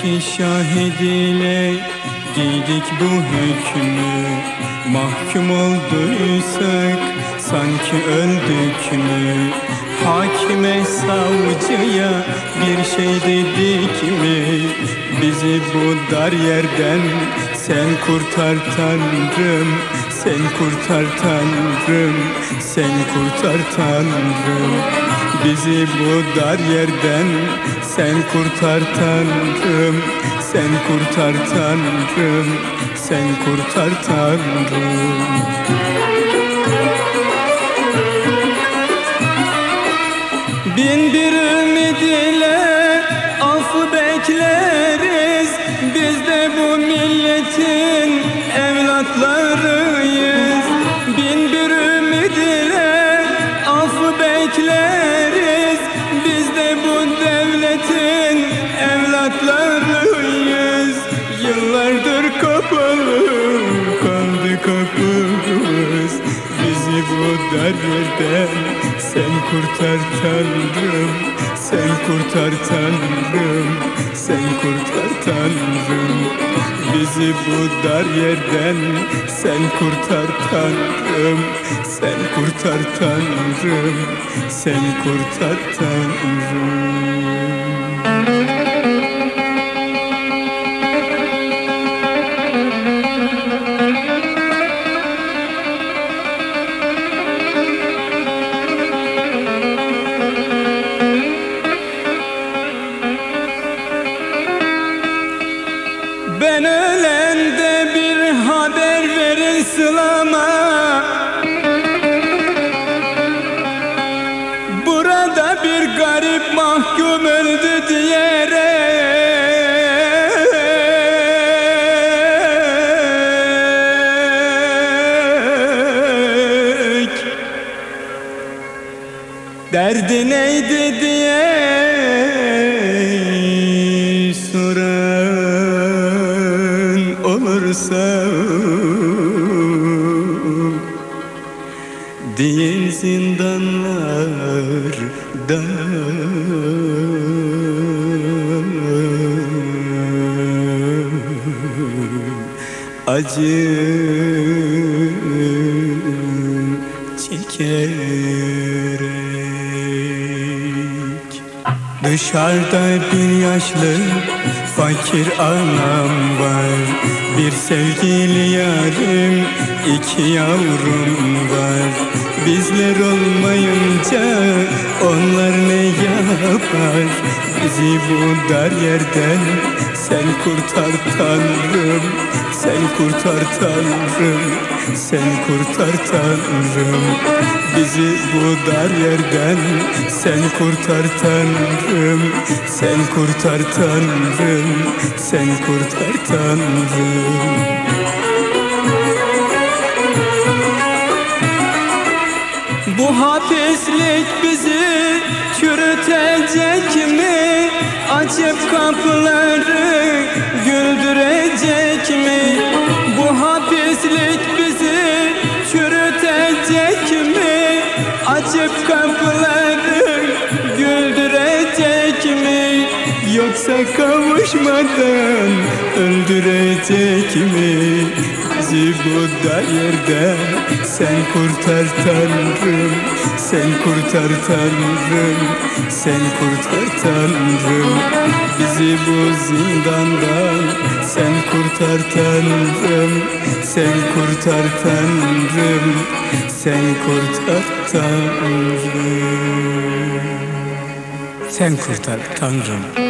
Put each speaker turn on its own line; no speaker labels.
iki şahidiyle giydik bu hükmü. Mahkum olduysak sanki öldük mü? Hakime savcıya bir şey dedik mi? Bizi bu dar yerden sen kurtar Tanrım Sen kurtar Tanrım Sen kurtar Tanrım Bizi bu dar yerden sen kurtar Tanrım Sen kurtar Tanrım Sen kurtar Tanrım derlerden sen kurtar Tanrım Sen kurtar Tanrım Sen kurtar Tanrım Bizi bu dar yerden sen kurtar Tanrım Sen kurtar Tanrım Sen kurtar Tanrım Ben ölende bir haber verin sılama. Burada bir garip mahkum öldü diyerek. Derdi neydi diye olursa Değil zindanlarda Acı çekerek Dışarıda bir yaşlı fakir anam var Bir sevgili yarim iki yavrum var. Bizler olmayınca onlar ne yapar? Bizi bu dar yerden sen kurtar Tanrım Sen kurtar Tanrım Sen kurtar Tanrım Bizi bu dar yerden sen kurtar Tanrım Sen kurtar Tanrım Sen kurtar Tanrım Bu hapislik bizi çürütecek mi? Açıp kapıları Açıp kapıları güldürecek mi? Yoksa kavuşmadan öldürecek mi? Bizi bu dar yerde sen kurtar Tanrım Sen kurtar Tanrım Sen kurtar Tanrım Bizi bu zindandan sen kurtar Tanrım Sen kurtar Tanrım Sen kurtar Tanrım Sen kurtar Tanrım